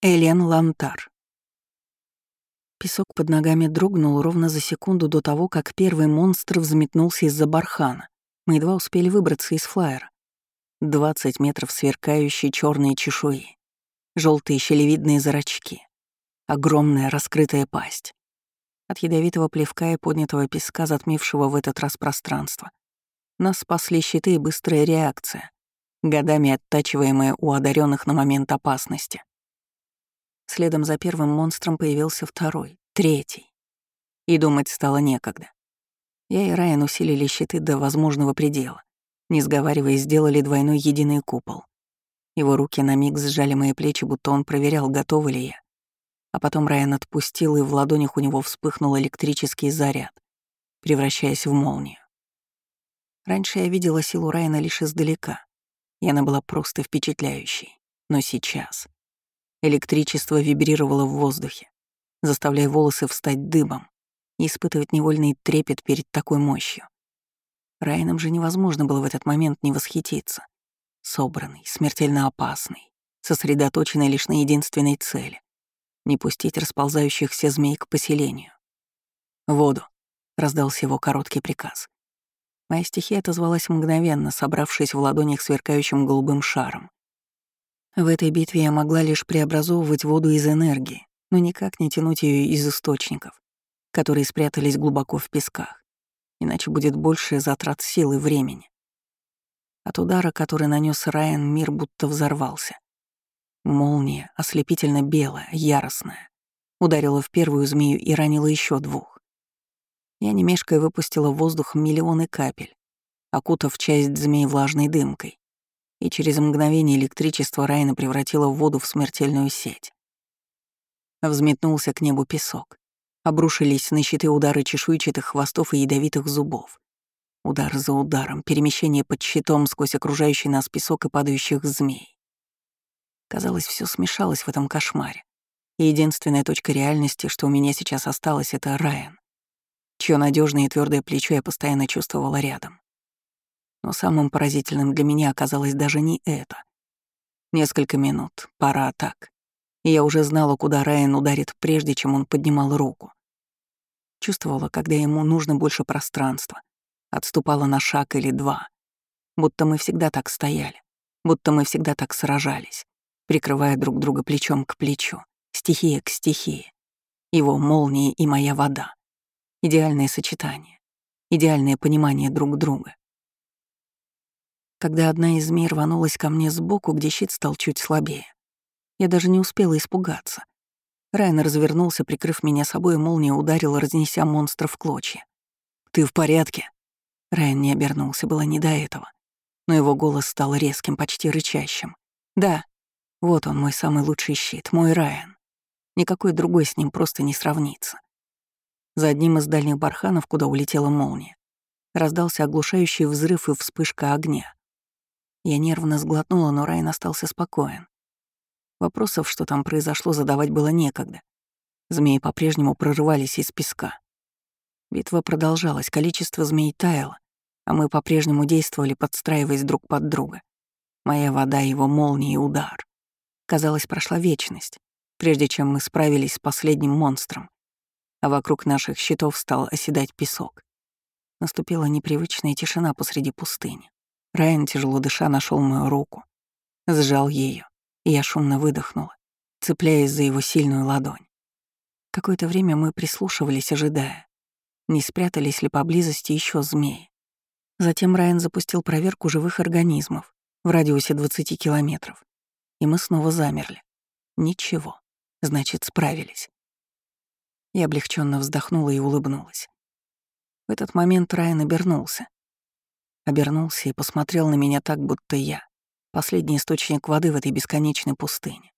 Элен Лантар. Песок под ногами дрогнул ровно за секунду до того, как первый монстр взметнулся из-за бархана. Мы едва успели выбраться из флайера. 20 метров сверкающей черные чешуи, желтые щелевидные зрачки, огромная раскрытая пасть. От ядовитого плевка и поднятого песка, затмившего в этот раз пространство, нас спасли щиты и быстрая реакция, годами оттачиваемая у одаренных на момент опасности. Следом за первым монстром появился второй, третий. И думать стало некогда. Я и Райан усилили щиты до возможного предела. Не сговариваясь, сделали двойной единый купол. Его руки на миг сжали мои плечи, будто он проверял, готова ли я. А потом Райан отпустил, и в ладонях у него вспыхнул электрический заряд, превращаясь в молнию. Раньше я видела силу Райана лишь издалека, и она была просто впечатляющей. Но сейчас... Электричество вибрировало в воздухе, заставляя волосы встать дыбом и испытывать невольный трепет перед такой мощью. Райаном же невозможно было в этот момент не восхититься. Собранный, смертельно опасный, сосредоточенный лишь на единственной цели — не пустить расползающихся змей к поселению. «Воду», — раздался его короткий приказ. Моя стихия отозвалась мгновенно, собравшись в ладонях сверкающим голубым шаром. В этой битве я могла лишь преобразовывать воду из энергии, но никак не тянуть ее из источников, которые спрятались глубоко в песках, иначе будет больше затрат сил и времени. От удара, который нанес Райан, мир будто взорвался. Молния, ослепительно белая, яростная, ударила в первую змею и ранила еще двух. Я немешкой выпустила в воздух миллионы капель, окутав часть змей влажной дымкой и через мгновение электричество Райна превратило воду в смертельную сеть. Взметнулся к небу песок. Обрушились на щиты удары чешуйчатых хвостов и ядовитых зубов. Удар за ударом, перемещение под щитом сквозь окружающий нас песок и падающих змей. Казалось, все смешалось в этом кошмаре. И единственная точка реальности, что у меня сейчас осталось, это Райан, чье надежное и твердое плечо я постоянно чувствовала рядом. Но самым поразительным для меня оказалось даже не это. Несколько минут, пара атак. И я уже знала, куда Райан ударит, прежде чем он поднимал руку. Чувствовала, когда ему нужно больше пространства. Отступала на шаг или два. Будто мы всегда так стояли. Будто мы всегда так сражались, прикрывая друг друга плечом к плечу, стихия к стихии. Его молнии и моя вода. Идеальное сочетание. Идеальное понимание друг друга когда одна из змей рванулась ко мне сбоку, где щит стал чуть слабее. Я даже не успела испугаться. Райан развернулся, прикрыв меня собой, и молния ударила, разнеся монстра в клочья. «Ты в порядке?» Райан не обернулся, было не до этого. Но его голос стал резким, почти рычащим. «Да, вот он, мой самый лучший щит, мой Райан. Никакой другой с ним просто не сравнится». За одним из дальних барханов, куда улетела молния, раздался оглушающий взрыв и вспышка огня. Я нервно сглотнула, но Райан остался спокоен. Вопросов, что там произошло, задавать было некогда. Змеи по-прежнему прорывались из песка. Битва продолжалась, количество змей таяло, а мы по-прежнему действовали, подстраиваясь друг под друга. Моя вода, его молния и удар. Казалось, прошла вечность, прежде чем мы справились с последним монстром, а вокруг наших щитов стал оседать песок. Наступила непривычная тишина посреди пустыни. Райан, тяжело дыша, нашел мою руку, сжал ее, и я шумно выдохнула, цепляясь за его сильную ладонь. Какое-то время мы прислушивались, ожидая, не спрятались ли поблизости еще змеи. Затем Райан запустил проверку живых организмов в радиусе 20 километров, и мы снова замерли. Ничего. Значит, справились. Я облегченно вздохнула и улыбнулась. В этот момент Райан обернулся, Обернулся и посмотрел на меня так, будто я — последний источник воды в этой бесконечной пустыне.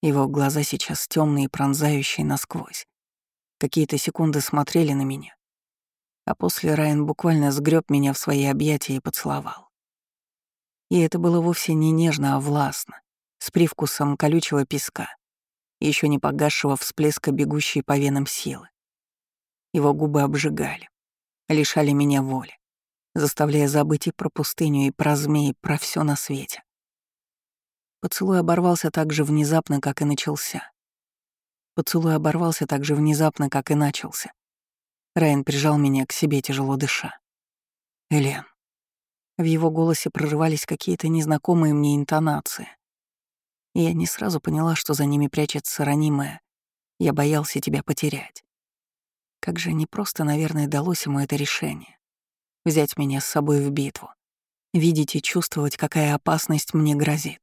Его глаза сейчас темные и пронзающие насквозь. Какие-то секунды смотрели на меня. А после Райан буквально сгреб меня в свои объятия и поцеловал. И это было вовсе не нежно, а властно, с привкусом колючего песка, еще не погасшего всплеска бегущей по венам силы. Его губы обжигали, лишали меня воли заставляя забыть и про пустыню, и про змеи, про все на свете. Поцелуй оборвался так же внезапно, как и начался. Поцелуй оборвался так же внезапно, как и начался. Райан прижал меня к себе, тяжело дыша. «Элен». В его голосе прорывались какие-то незнакомые мне интонации. И я не сразу поняла, что за ними прячется ранимое. Я боялся тебя потерять. Как же непросто, наверное, далось ему это решение. Взять меня с собой в битву. Видеть и чувствовать, какая опасность мне грозит.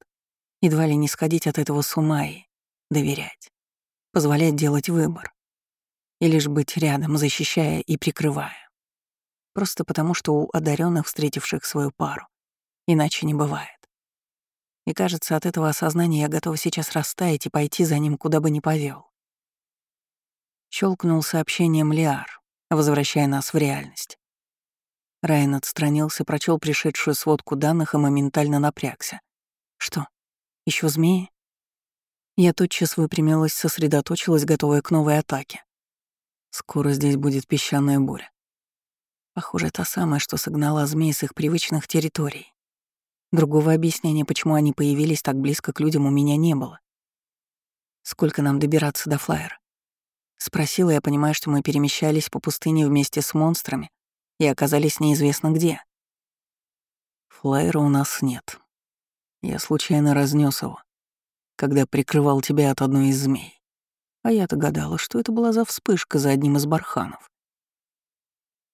Едва ли не сходить от этого с ума и доверять. Позволять делать выбор. И лишь быть рядом, защищая и прикрывая. Просто потому, что у одаренных, встретивших свою пару, иначе не бывает. И кажется, от этого осознания я готова сейчас растаять и пойти за ним, куда бы ни повел. Щелкнул сообщением Лиар, возвращая нас в реальность. Райан отстранился, прочел пришедшую сводку данных и моментально напрягся. Что? Еще змеи? Я тотчас выпрямилась, сосредоточилась, готовая к новой атаке. Скоро здесь будет песчаная буря. Похоже, та самая, что согнала змей с их привычных территорий. Другого объяснения, почему они появились так близко к людям, у меня не было. Сколько нам добираться до флайера? Спросила я, понимая, что мы перемещались по пустыне вместе с монстрами и оказались неизвестно где. Флайера у нас нет. Я случайно разнес его, когда прикрывал тебя от одной из змей. А я-то гадала, что это была за вспышка за одним из барханов.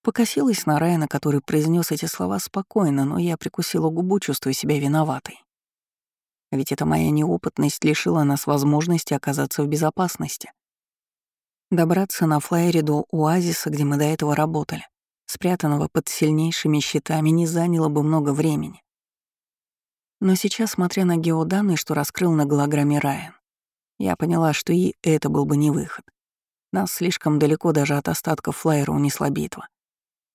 Покосилась на Райана, который произнес эти слова спокойно, но я прикусила губу, чувствуя себя виноватой. Ведь эта моя неопытность лишила нас возможности оказаться в безопасности. Добраться на флайере до оазиса, где мы до этого работали, спрятанного под сильнейшими щитами, не заняло бы много времени. Но сейчас, смотря на геоданные, что раскрыл на голограмме Райан, я поняла, что и это был бы не выход. Нас слишком далеко даже от остатков флайера унесла битва.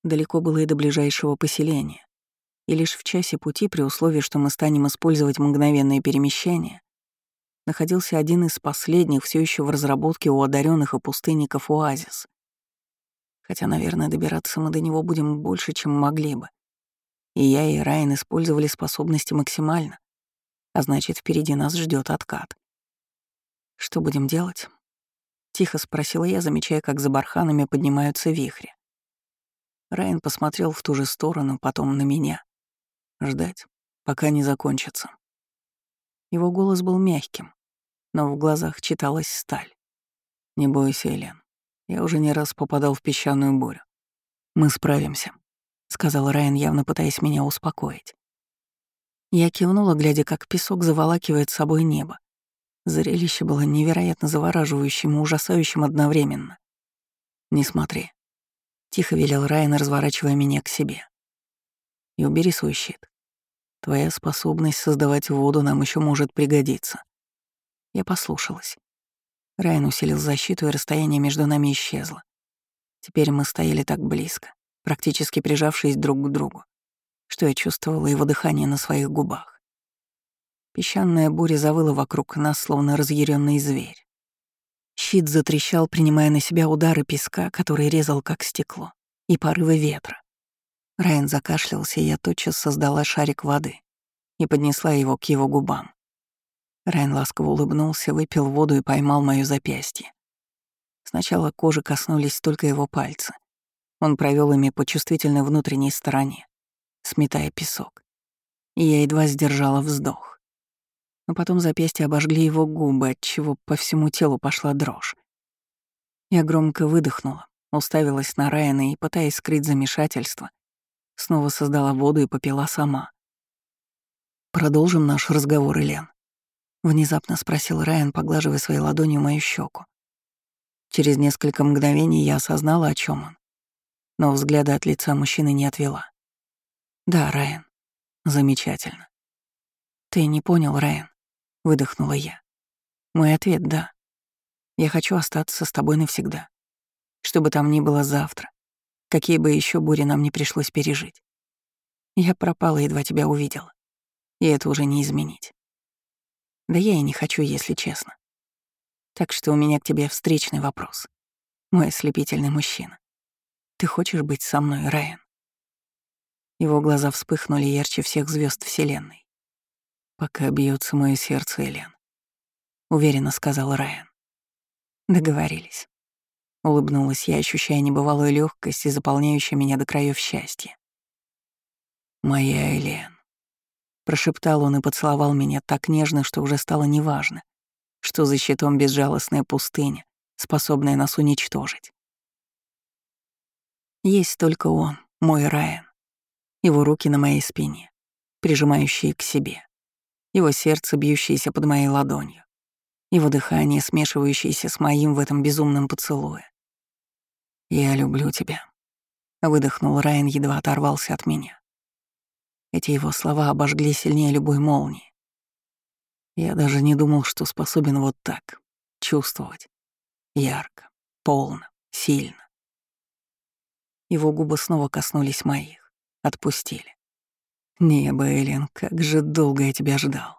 Далеко было и до ближайшего поселения. И лишь в часе пути, при условии, что мы станем использовать мгновенное перемещение, находился один из последних все еще в разработке у одаренных и пустынников оазис. Хотя, наверное, добираться мы до него будем больше, чем могли бы. И я, и Райан использовали способности максимально, а значит, впереди нас ждет откат. Что будем делать? Тихо спросила я, замечая, как за барханами поднимаются вихри. Райан посмотрел в ту же сторону, потом на меня. Ждать, пока не закончится. Его голос был мягким, но в глазах читалась сталь. «Не бойся, Элен. Я уже не раз попадал в песчаную бурю. Мы справимся», — сказал Райан, явно пытаясь меня успокоить. Я кивнула, глядя, как песок заволакивает собой небо. Зрелище было невероятно завораживающим и ужасающим одновременно. «Не смотри», — тихо велел Райан, разворачивая меня к себе. «И убери свой щит. Твоя способность создавать воду нам еще может пригодиться. Я послушалась. Райан усилил защиту, и расстояние между нами исчезло. Теперь мы стояли так близко, практически прижавшись друг к другу, что я чувствовала его дыхание на своих губах. Песчаная буря завыла вокруг нас, словно разъяренный зверь. Щит затрещал, принимая на себя удары песка, который резал как стекло, и порывы ветра. Райан закашлялся, и я тотчас создала шарик воды и поднесла его к его губам. Райан ласково улыбнулся, выпил воду и поймал моё запястье. Сначала кожи коснулись только его пальцы. Он провёл ими по чувствительной внутренней стороне, сметая песок. И я едва сдержала вздох. Но потом запястья обожгли его губы, отчего по всему телу пошла дрожь. Я громко выдохнула, уставилась на Райана и, пытаясь скрыть замешательство, снова создала воду и попила сама. «Продолжим наш разговор, Элен», Внезапно спросил Райан, поглаживая своей ладонью мою щеку. Через несколько мгновений я осознала, о чем он. Но взгляда от лица мужчины не отвела. «Да, Райан. Замечательно». «Ты не понял, Райан», — выдохнула я. Мой ответ — да. Я хочу остаться с тобой навсегда. Что бы там ни было завтра, какие бы еще бури нам не пришлось пережить. Я пропала, едва тебя увидела. И это уже не изменить. Да я и не хочу, если честно. Так что у меня к тебе встречный вопрос. Мой ослепительный мужчина. Ты хочешь быть со мной, Райан? Его глаза вспыхнули ярче всех звезд Вселенной. «Пока бьется мое сердце, Элен», — уверенно сказал Райан. Договорились. Улыбнулась я, ощущая небывалую легкость и заполняющую меня до краев счастья. «Моя Элен», — прошептал он и поцеловал меня так нежно, что уже стало неважно, что за щитом безжалостная пустыня, способная нас уничтожить. Есть только он, мой Райан. Его руки на моей спине, прижимающие к себе. Его сердце, бьющееся под моей ладонью. Его дыхание, смешивающееся с моим в этом безумном поцелуе. «Я люблю тебя», — выдохнул Райан, едва оторвался от меня. Эти его слова обожгли сильнее любой молнии. Я даже не думал, что способен вот так чувствовать. Ярко, полно, сильно. Его губы снова коснулись моих, отпустили. Небо, Элен, как же долго я тебя ждал.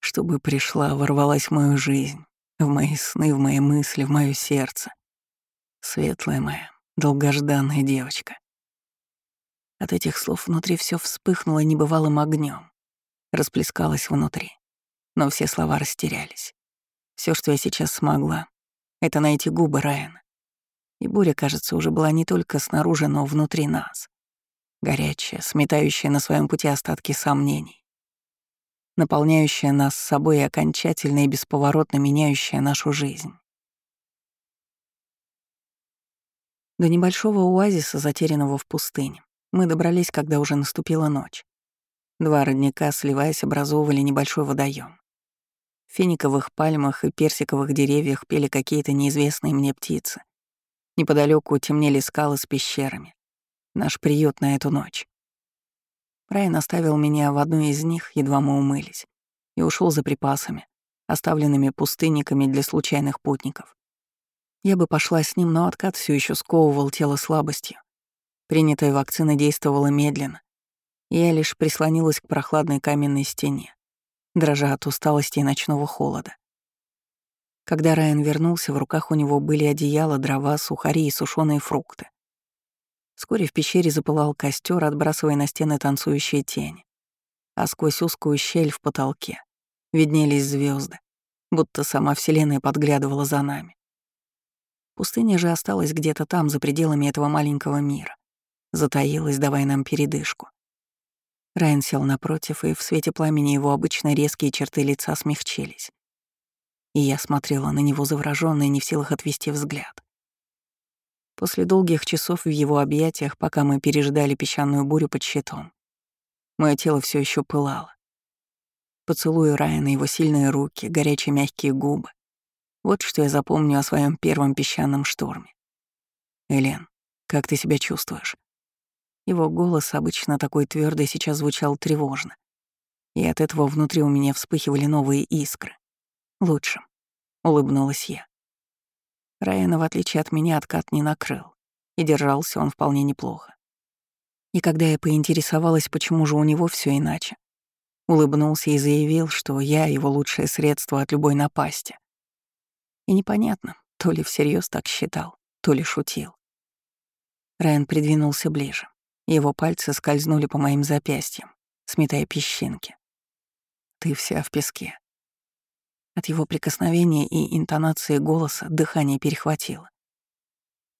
Чтобы пришла, ворвалась в мою жизнь, в мои сны, в мои мысли, в мое сердце. Светлая моя, долгожданная девочка. От этих слов внутри все вспыхнуло небывалым огнем, расплескалось внутри. Но все слова растерялись. Все, что я сейчас смогла, это найти губы Райана. И буря, кажется, уже была не только снаружи, но внутри нас. Горячая, сметающая на своем пути остатки сомнений. Наполняющая нас собой окончательно и бесповоротно меняющая нашу жизнь. До небольшого оазиса, затерянного в пустыне, мы добрались, когда уже наступила ночь. Два родника, сливаясь, образовывали небольшой водоем. В финиковых пальмах и персиковых деревьях пели какие-то неизвестные мне птицы. Неподалеку темнели скалы с пещерами. Наш приют на эту ночь. Райан оставил меня в одной из них, едва мы умылись, и ушел за припасами, оставленными пустынниками для случайных путников. Я бы пошла с ним, но откат все еще сковывал тело слабостью. Принятая вакцина действовала медленно. Я лишь прислонилась к прохладной каменной стене, дрожа от усталости и ночного холода. Когда Райан вернулся, в руках у него были одеяло, дрова, сухари и сушеные фрукты. Вскоре в пещере запылал костер, отбрасывая на стены танцующие тени. А сквозь узкую щель в потолке виднелись звезды, будто сама Вселенная подглядывала за нами. Пустыня же осталась где-то там, за пределами этого маленького мира. Затаилась, давая нам передышку. Райан сел напротив, и в свете пламени его обычно резкие черты лица смягчились. И я смотрела на него заворожённая, не в силах отвести взгляд. После долгих часов в его объятиях, пока мы пережидали песчаную бурю под щитом, мое тело все еще пылало. Поцелуи Райана, его сильные руки, горячие мягкие губы, вот что я запомню о своем первом песчаном шторме. Элен, как ты себя чувствуешь? Его голос, обычно такой твердый, сейчас звучал тревожно. И от этого внутри у меня вспыхивали новые искры. Лучше. Улыбнулась я. Райана, в отличие от меня, откат не накрыл. И держался он вполне неплохо. И когда я поинтересовалась, почему же у него все иначе, улыбнулся и заявил, что я его лучшее средство от любой напасти. И непонятно, то ли всерьез так считал, то ли шутил. Райан придвинулся ближе. Его пальцы скользнули по моим запястьям, сметая песчинки. «Ты вся в песке». От его прикосновения и интонации голоса дыхание перехватило.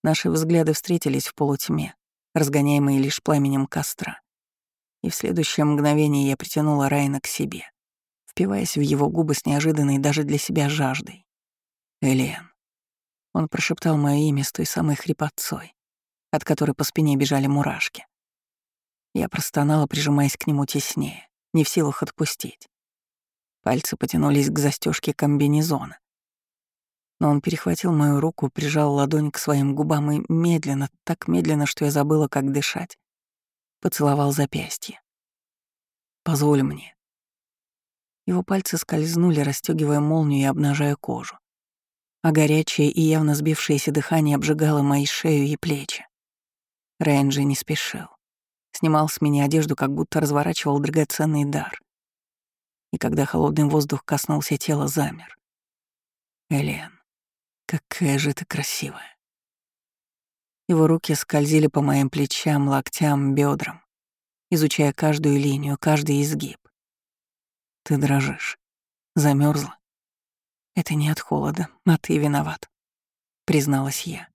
Наши взгляды встретились в полутьме, разгоняемые лишь пламенем костра. И в следующее мгновение я притянула Райна к себе, впиваясь в его губы с неожиданной даже для себя жаждой. Элиан. Он прошептал мое имя с той самой хрипотцой, от которой по спине бежали мурашки. Я простонала, прижимаясь к нему теснее, не в силах отпустить. Пальцы потянулись к застежке комбинезона. Но он перехватил мою руку, прижал ладонь к своим губам и медленно, так медленно, что я забыла, как дышать, поцеловал запястье. «Позволь мне». Его пальцы скользнули, расстегивая молнию и обнажая кожу а горячее и явно сбившееся дыхание обжигало мои шею и плечи. Рэнджи не спешил. Снимал с меня одежду, как будто разворачивал драгоценный дар. И когда холодный воздух коснулся тела, замер. Элен, какая же ты красивая. Его руки скользили по моим плечам, локтям, бедрам, изучая каждую линию, каждый изгиб. Ты дрожишь. Замерзла. Это не от холода, а ты виноват, призналась я.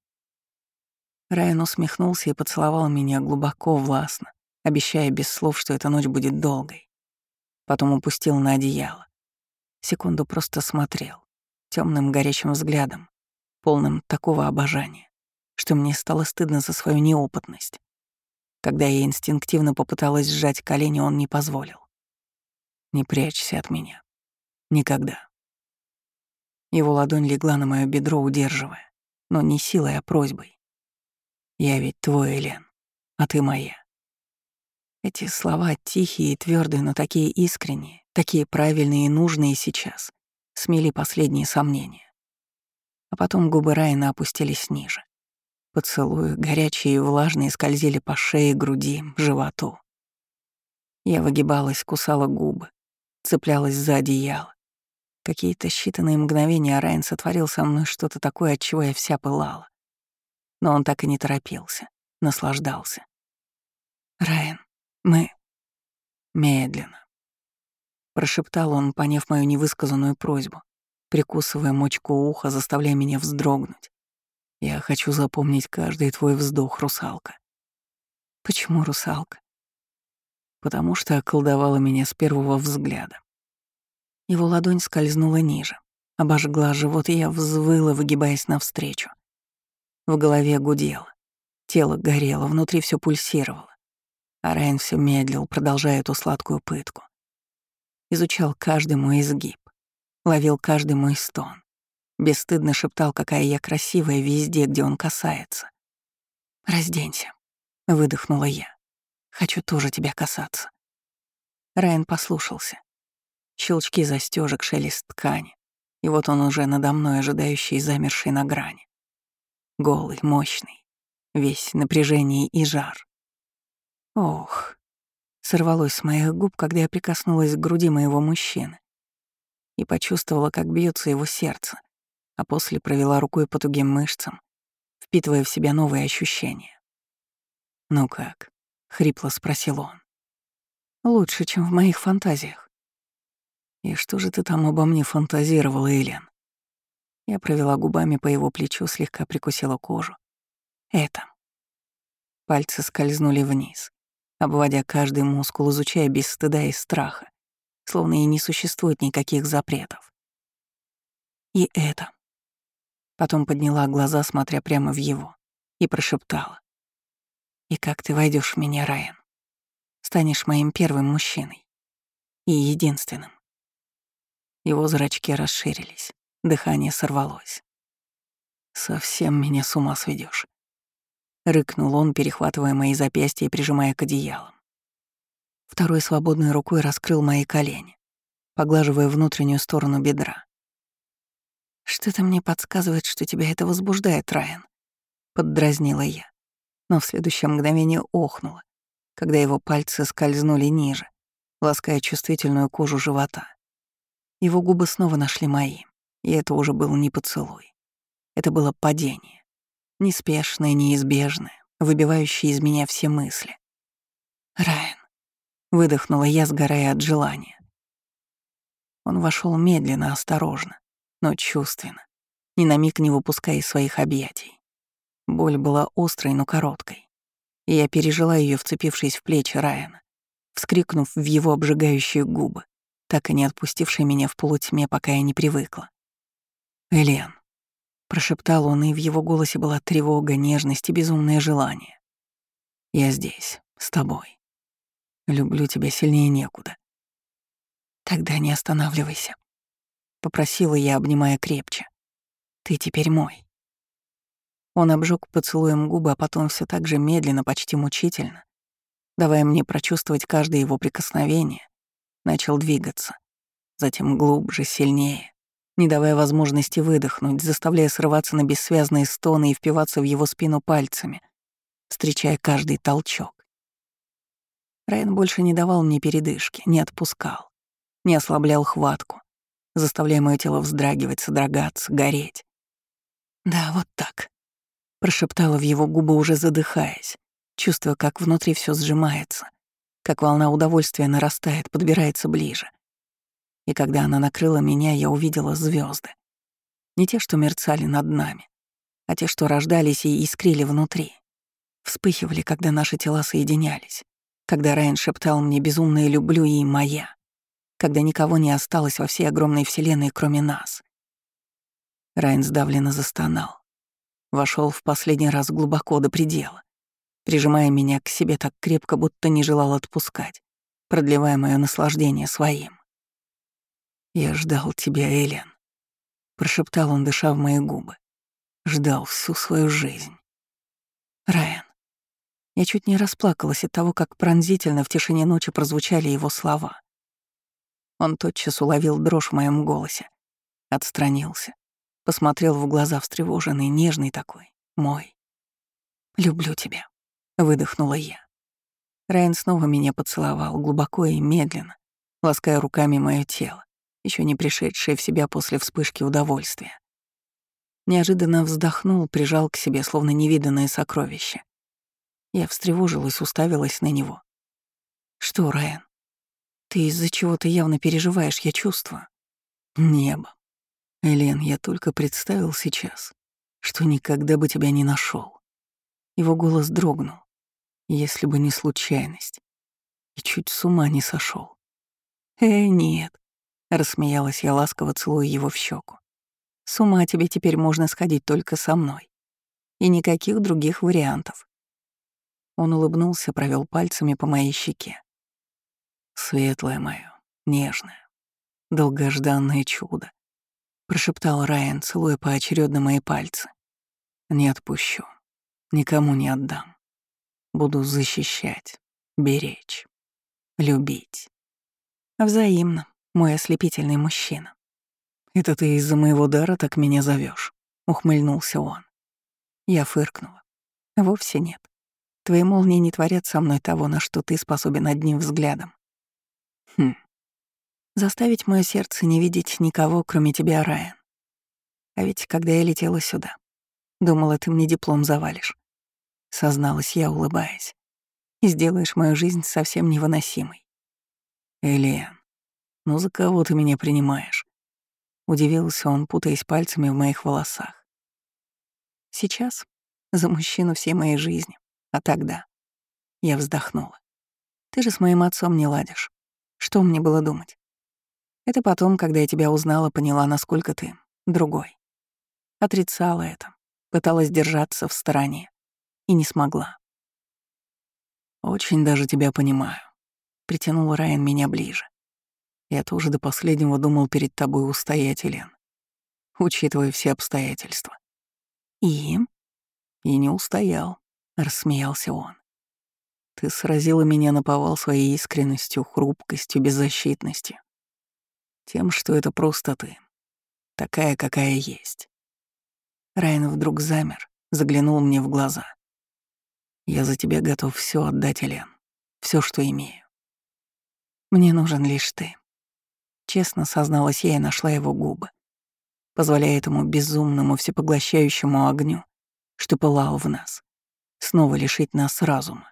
Райан усмехнулся и поцеловал меня глубоко, властно, обещая без слов, что эта ночь будет долгой. Потом упустил на одеяло. Секунду просто смотрел, темным горячим взглядом, полным такого обожания, что мне стало стыдно за свою неопытность. Когда я инстинктивно попыталась сжать колени, он не позволил. «Не прячься от меня. Никогда». Его ладонь легла на мое бедро, удерживая, но не силой, а просьбой. «Я ведь твой, Элен, а ты моя». Эти слова тихие и твердые, но такие искренние, такие правильные и нужные сейчас, смели последние сомнения. А потом губы Райана опустились ниже. Поцелуи, горячие и влажные, скользили по шее, груди, животу. Я выгибалась, кусала губы, цеплялась за одеяло. Какие-то считанные мгновения Райан сотворил со мной что-то такое, от чего я вся пылала. Но он так и не торопился, наслаждался. «Райан, мы...» «Медленно», — прошептал он, поняв мою невысказанную просьбу, прикусывая мочку уха, заставляя меня вздрогнуть. «Я хочу запомнить каждый твой вздох, русалка». «Почему русалка?» «Потому что околдовала меня с первого взгляда. Его ладонь скользнула ниже, обожгла живот, и я взвыла, выгибаясь навстречу. В голове гудело, тело горело, внутри все пульсировало. А Райан все медлил, продолжая эту сладкую пытку. Изучал каждый мой изгиб, ловил каждый мой стон. Бесстыдно шептал, какая я красивая везде, где он касается. «Разденься», — выдохнула я. «Хочу тоже тебя касаться». Райан послушался, Щелчки застежек, шелест ткани. И вот он уже надо мной, ожидающий замерший на грани. Голый, мощный, весь напряжение и жар. Ох, сорвалось с моих губ, когда я прикоснулась к груди моего мужчины и почувствовала, как бьется его сердце, а после провела рукой по тугим мышцам, впитывая в себя новые ощущения. «Ну как?» — хрипло спросил он. «Лучше, чем в моих фантазиях. «И что же ты там обо мне фантазировала, Элен?» Я провела губами по его плечу, слегка прикусила кожу. «Это». Пальцы скользнули вниз, обводя каждый мускул, изучая без стыда и страха, словно и не существует никаких запретов. «И это». Потом подняла глаза, смотря прямо в его, и прошептала. «И как ты войдешь в меня, Райан? Станешь моим первым мужчиной и единственным». Его зрачки расширились, дыхание сорвалось. «Совсем меня с ума сведешь, рыкнул он, перехватывая мои запястья и прижимая к одеялам. Второй свободной рукой раскрыл мои колени, поглаживая внутреннюю сторону бедра. «Что-то мне подсказывает, что тебя это возбуждает, Райан», — поддразнила я, но в следующее мгновение охнула, когда его пальцы скользнули ниже, лаская чувствительную кожу живота. Его губы снова нашли мои, и это уже был не поцелуй. Это было падение. Неспешное, неизбежное, выбивающее из меня все мысли. «Райан», — выдохнула я, сгорая от желания. Он вошел медленно, осторожно, но чувственно, ни на миг не выпуская из своих объятий. Боль была острой, но короткой. И я пережила ее, вцепившись в плечи Райана, вскрикнув в его обжигающие губы так и не отпустивший меня в полутьме, пока я не привыкла. «Элен», — прошептал он, и в его голосе была тревога, нежность и безумное желание. «Я здесь, с тобой. Люблю тебя сильнее некуда». «Тогда не останавливайся», — попросила я, обнимая крепче. «Ты теперь мой». Он обжег поцелуем губы, а потом все так же медленно, почти мучительно, давая мне прочувствовать каждое его прикосновение, начал двигаться. Затем глубже, сильнее, не давая возможности выдохнуть, заставляя срываться на бессвязные стоны и впиваться в его спину пальцами, встречая каждый толчок. Райан больше не давал мне передышки, не отпускал, не ослаблял хватку, заставляя мое тело вздрагивать, содрогаться, гореть. «Да, вот так», — прошептала в его губы, уже задыхаясь, чувствуя, как внутри все сжимается — как волна удовольствия нарастает, подбирается ближе. И когда она накрыла меня, я увидела звезды. Не те, что мерцали над нами, а те, что рождались и искрили внутри. Вспыхивали, когда наши тела соединялись. Когда Райан шептал мне «безумное люблю» и «моя». Когда никого не осталось во всей огромной вселенной, кроме нас. Райан сдавленно застонал. Вошел в последний раз глубоко до предела, прижимая меня к себе так крепко, будто не желал отпускать, продлевая мое наслаждение своим. «Я ждал тебя, Элен», — прошептал он, дыша в мои губы. Ждал всю свою жизнь. Райан. Я чуть не расплакалась от того, как пронзительно в тишине ночи прозвучали его слова. Он тотчас уловил дрожь в моем голосе, отстранился, посмотрел в глаза встревоженный, нежный такой, мой. «Люблю тебя», — выдохнула я. Райан снова меня поцеловал, глубоко и медленно, лаская руками мое тело, еще не пришедшее в себя после вспышки удовольствия. Неожиданно вздохнул, прижал к себе, словно невиданное сокровище. Я встревожилась, уставилась на него. «Что, Райан? Ты из-за чего-то явно переживаешь, я чувствую». «Небо. Элен, я только представил сейчас, что никогда бы тебя не нашел. Его голос дрогнул, если бы не случайность. И чуть с ума не сошел. «Э, нет», — рассмеялась я, ласково целуя его в щеку. С ума тебе теперь можно сходить только со мной. И никаких других вариантов. Он улыбнулся, провел пальцами по моей щеке. Светлое мое, нежное, долгожданное чудо. Прошептал Райан, целуя поочередно мои пальцы. Не отпущу, никому не отдам. Буду защищать, беречь, любить. Взаимно, мой ослепительный мужчина. «Это ты из-за моего дара так меня зовешь? ухмыльнулся он. Я фыркнула. «Вовсе нет. Твои молнии не творят со мной того, на что ты способен одним взглядом. Хм. Заставить мое сердце не видеть никого, кроме тебя, Райан. А ведь когда я летела сюда, думала, ты мне диплом завалишь. Созналась я, улыбаясь. И сделаешь мою жизнь совсем невыносимой. Элиан, ну за кого ты меня принимаешь? Удивился он, путаясь пальцами в моих волосах. Сейчас за мужчину всей моей жизни, а тогда я вздохнула. Ты же с моим отцом не ладишь. Что мне было думать? Это потом, когда я тебя узнала, поняла, насколько ты другой. Отрицала это, пыталась держаться в стороне и не смогла. «Очень даже тебя понимаю», — притянул Райан меня ближе. Я тоже до последнего думал перед тобой устоять, Елен, учитывая все обстоятельства. И? И не устоял, рассмеялся он. Ты сразила меня на повал своей искренностью, хрупкостью, беззащитностью. Тем, что это просто ты. Такая, какая есть. Райан вдруг замер, заглянул мне в глаза. Я за тебя готов все отдать, Элен. Все, что имею. Мне нужен лишь ты. Честно созналась я и нашла его губы, позволяя этому безумному всепоглощающему огню, что пылал в нас, снова лишить нас разума.